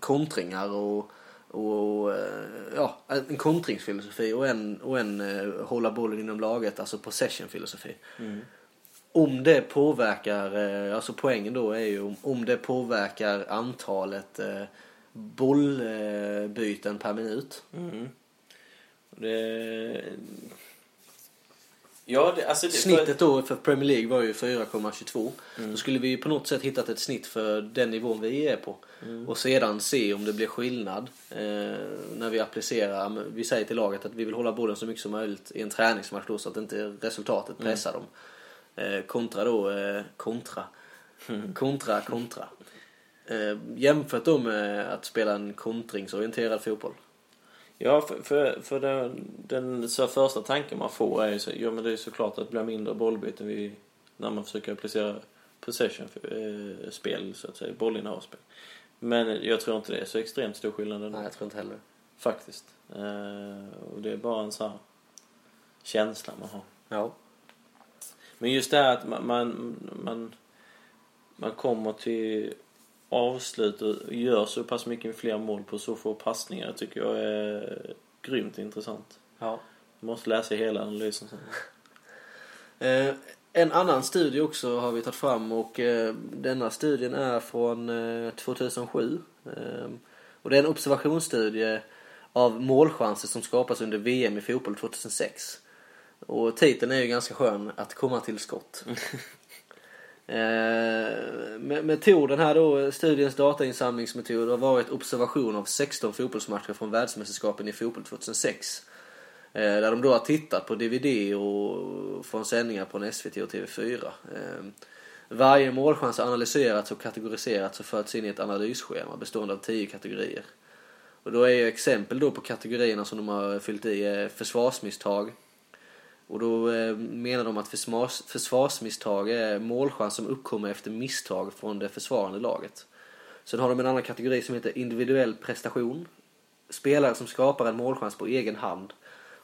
A: kontringar och, och eh, ja, en kontringsfilosofi och en, och en eh, hålla bollen inom laget, alltså possession-filosofi. Om det påverkar, eh, alltså poängen då är ju om, om det påverkar antalet eh, bollbyten per minut.
B: Mm. Det... Ja, det, alltså det,
A: Snittet då för Premier League var ju 4,22. Då skulle vi ju på något sätt hittat ett snitt för den nivån vi är på. Och sedan se om det blir skillnad eh, när vi applicerar. Vi säger till laget att vi vill hålla bollen så mycket som möjligt i en träningsmatch då så att inte resultatet pressar dem. Eh, kontra då, eh, kontra. Kontra, kontra. Eh, jämfört då med att spela en kontringsorienterad fotboll.
B: Ja, för, för, för den, den så första tanken man får är ju så, ja men det är såklart att det blir mindre bollbyten vid, när man försöker applicera possession-spel, så att säga, bollinnehavsspel. Men jag tror inte det är så extremt stor skillnad
A: Nej, jag tror inte heller.
B: faktiskt. Eh, och det är bara en sån här känsla man har.
A: Ja.
B: Men just det här att man, man, man, man kommer till avslut och gör så pass mycket fler mål på så få passningar tycker jag är grymt intressant.
A: ja.
B: Du måste läsa hela analysen sen.
A: Eh, en annan studie också har vi tagit fram och eh, denna studien är från eh, 2007. Eh, och det är en observationsstudie av målchanser som skapas under VM i fotboll 2006. Och titeln är ju ganska skön, att komma till skott. Eh, metoden här då, studiens datainsamlingsmetod har varit observation av 16 fotbollsmatcher från världsmästerskapen i fotboll 2006. Eh, där de då har tittat på DVD och från sändningar på SVT och TV4. Eh, varje målchans har analyserats och kategoriserats och förts in i ett analysschema bestående av 10 kategorier. Och då är ju exempel då på kategorierna som de har fyllt i eh, försvarsmisstag. Och då eh, menar de att försvars, försvarsmisstag är målchans som uppkommer efter misstag från det försvarande laget. Sen har de en annan kategori som heter individuell prestation. Spelare som skapar en målchans på egen hand.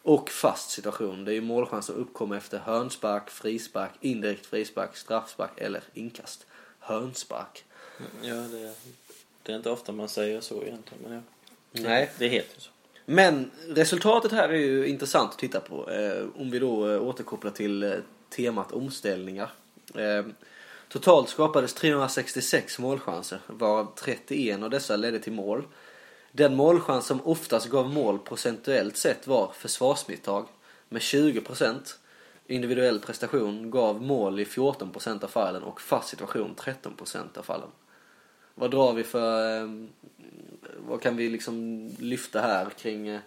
A: Och fast situation. Det är ju målchans som uppkommer efter hörnspark, frispark, indirekt frispark, straffspark eller inkast. Hörnspark.
B: Ja, det, det är inte ofta man säger så egentligen, men ja.
A: Nej.
B: Det heter så.
A: Men resultatet här är ju intressant att titta på. Eh, om vi då eh, återkopplar till eh, temat omställningar. Eh, totalt skapades 366 målchanser, varav 31 av dessa ledde till mål. Den målchans som oftast gav mål procentuellt sett var försvarsmisstag med 20%. Individuell prestation gav mål i 14% av fallen och fast situation 13% av fallen. Vad drar vi för... eh, Vad kan vi liksom lyfta här kring, eh,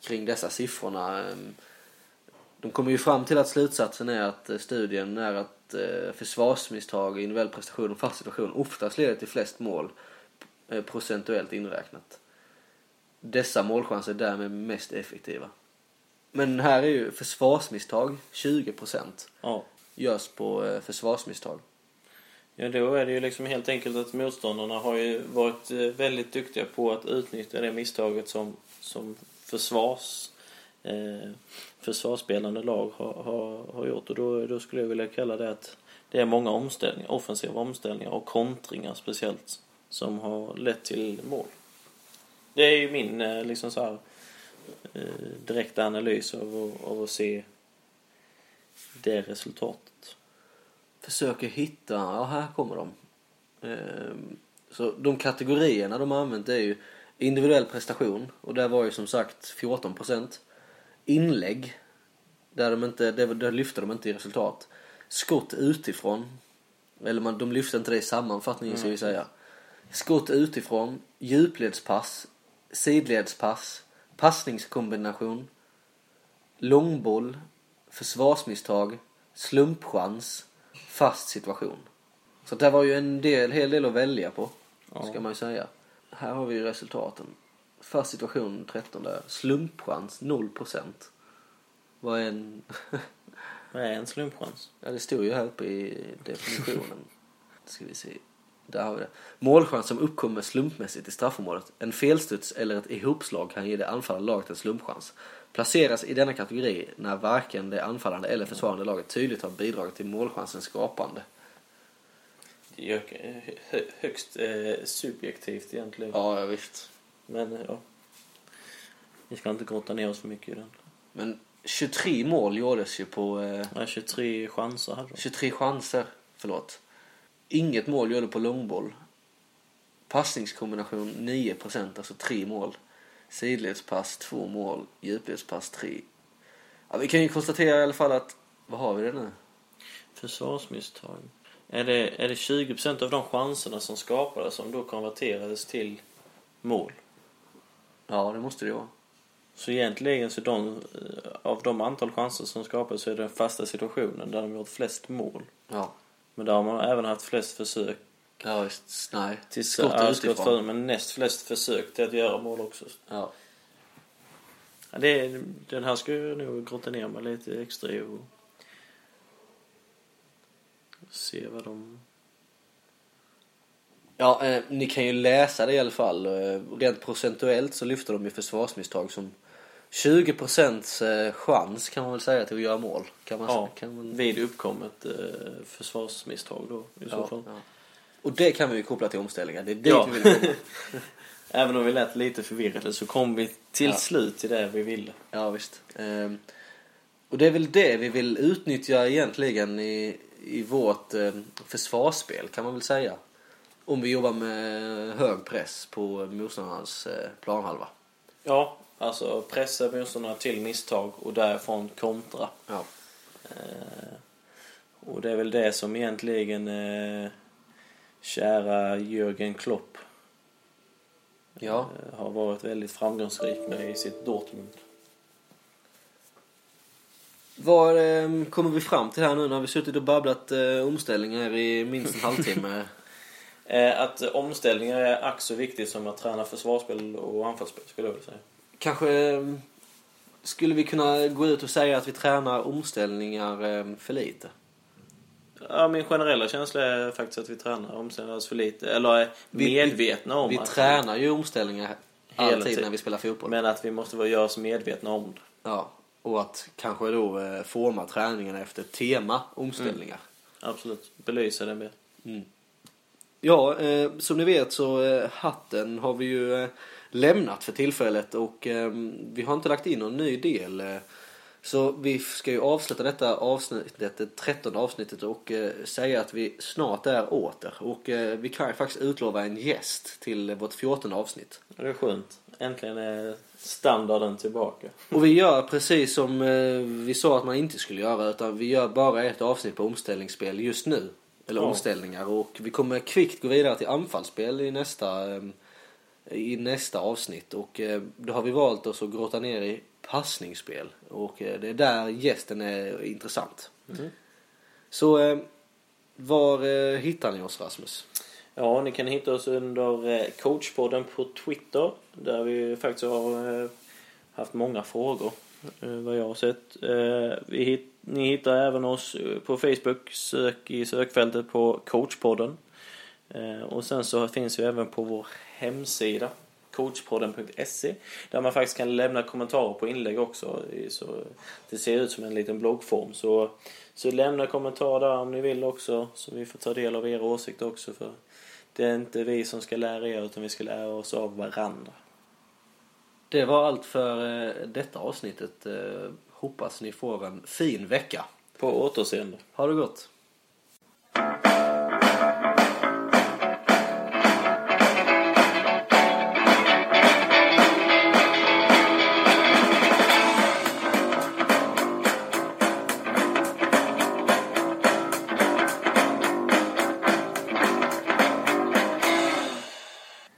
A: kring dessa siffrorna? Eh, De kommer ju fram till att slutsatsen är att eh, studien är att eh, försvarsmisstag, individuell prestation och fast situation oftast leder till flest mål procentuellt inräknat. Dessa målchanser är därmed mest effektiva. Men här är ju försvarsmisstag 20%
B: Ja.
A: görs på försvarsmisstag.
B: Ja, då är det ju liksom helt enkelt att motståndarna har ju varit eh, väldigt duktiga på att utnyttja det misstaget som, som försvars, eh, försvarsspelande lag har, har, har gjort. Och då, då skulle jag vilja kalla det att det är många omställningar, offensiva omställningar och kontringar speciellt, som har lett till mål. Det är ju min eh, liksom så här, eh, direkta analys av, av att se det resultatet
A: försöker hitta, ja här kommer de. Ehm, Så de kategorierna de har använt är ju individuell prestation och där var ju som sagt 14%. Inlägg, där, de inte, där, lyfte de inte i resultat. Skott utifrån, eller man, de lyfte inte det i sammanfattningen ska vi säga. Skott utifrån, djupledspass, sidledspass, passningskombination, långboll, försvarsmisstag, slumpchans, fast situation. Så det var ju en del, hel del att välja på, ska man ju säga. Här har vi ju resultaten. Fast situation 13 där. Slumpchans 0%. Vad är en...
B: Vad är en slumpchans?
A: ja, det stod ju här uppe i definitionen. ska vi se. Där har vi det. Målchans som uppkommer slumpmässigt i straffområdet. En felstuds eller ett ihopslag kan ge det anfallande laget en slumpchans. Placeras i denna kategori när varken det anfallande eller försvarande laget tydligt har bidragit till målchansens skapande.
B: Det är högst eh, subjektivt egentligen.
A: Ja, visst.
B: Men eh, ja. Vi ska inte grotta ner oss för mycket i den.
A: Men 23 mål gjordes ju på... Eh,
B: Ja, 23 chanser hade de.
A: 23 chanser, förlåt. Inget mål gjorde på långboll. Passningskombination 9%, alltså 3 mål. Sidledspass 2 mål, djupledspass 3. Ja, vi kan ju konstatera i alla fall att, vad har vi det nu?
B: Försvarsmisstag. Är det, är det 20% av de chanserna som skapades som då konverterades till mål?
A: Ja, det måste det vara.
B: Så egentligen så de, eh, av de antal chanser som skapades så är det den fasta situationen där de gjort flest mål.
A: Ja,
B: Men där har man även haft flest försök
A: ja visst. Nej.
B: till
A: Skott
B: ja,
A: utifrån.
B: för, men näst flest försök till att göra mål också.
A: Ja.
B: Ja, det är, den här ska jag nog grotta ner mig lite extra i och se vad de...
A: Ja, eh, ni kan ju läsa det i alla fall. Eh, rent procentuellt så lyfter de ju försvarsmisstag som 20% eh, chans kan man väl säga till att göra mål. Kan man,
B: Ja,
A: kan man...
B: vid uppkommet eh, försvarsmisstag då i så
A: Ja,
B: fall.
A: ja. Och det kan vi ju koppla till omställningar. Det är dit
B: Ja.
A: vi vill komma.
B: Även om vi lät lite förvirrade så kom vi till
A: Ja.
B: slut till det vi ville.
A: Ja, visst. Ehm, och det är väl det vi vill utnyttja egentligen i, i vårt eh, försvarsspel kan man väl säga. Om vi jobbar med hög press på motståndarnas eh, planhalva.
B: Ja, alltså pressa motståndarna till misstag och därifrån kontra.
A: Ja.
B: Eh, och det är väl det som egentligen eh, kära Jürgen Klopp
A: Ja.
B: eh, har varit väldigt framgångsrik med i sitt Dortmund.
A: Vad eh, kommer vi fram till här nu när vi suttit och babblat eh, omställningar i minst en halvtimme?
B: Eh, att omställningar är ack så viktigt som att träna försvarsspel och anfallsspel skulle jag vilja säga.
A: Kanske eh, skulle vi kunna gå ut och säga att vi tränar omställningar eh, för lite?
B: Ja, min generella känsla är faktiskt att vi tränar omställningar alldeles för lite. Eller är
A: Vi-
B: medvetna om
A: Vi
B: att
A: tränar ju omställningar
B: Hela
A: alltid
B: tiden.
A: när vi spelar fotboll.
B: Men att vi måste göra oss medvetna om det.
A: Ja, och att kanske då eh, forma träningarna efter tema omställningar.
B: Absolut. Belysa det mer.
A: Ja, eh, som ni vet så eh, hatten har vi ju eh, lämnat för tillfället och eh, vi har inte lagt in någon ny del. Så vi ska ju avsluta detta avsnittet, det trettonde avsnittet och eh, säga att vi snart är åter. Och eh, vi kan ju faktiskt utlova en gäst till vårt fjortonde avsnitt.
B: Det är skönt. Äntligen är standarden tillbaka.
A: Och vi gör precis som eh, vi sa att man inte skulle göra utan vi gör bara ett avsnitt på omställningsspel just nu. Eller
B: Ja.
A: omställningar och vi kommer kvickt gå vidare till anfallsspel i nästa, eh, i nästa avsnitt. Och eh, då har vi valt oss att gråta ner i passningsspel. Och eh, det är där gästen är intressant.
B: Mm.
A: Så eh, var hittar ni oss Rasmus?
B: Ja, ni kan hitta oss under coachpodden på Twitter. Där vi faktiskt har haft många frågor. Vad jag har sett. Ni hittar även oss på Facebook. Sök i sökfältet på coachpodden. Eh, Och sen så finns vi även på vår hemsida coachpodden.se där man faktiskt kan lämna kommentarer på inlägg också. Så det ser ut som en liten bloggform. Så, så lämna kommentarer där om ni vill också så vi får ta del av era åsikter också. För det är inte vi som ska lära er utan vi ska lära oss av varandra.
A: Det var allt för eh, detta avsnittet. Eh, hoppas ni får en fin vecka.
B: På återseende.
A: Ha det gott!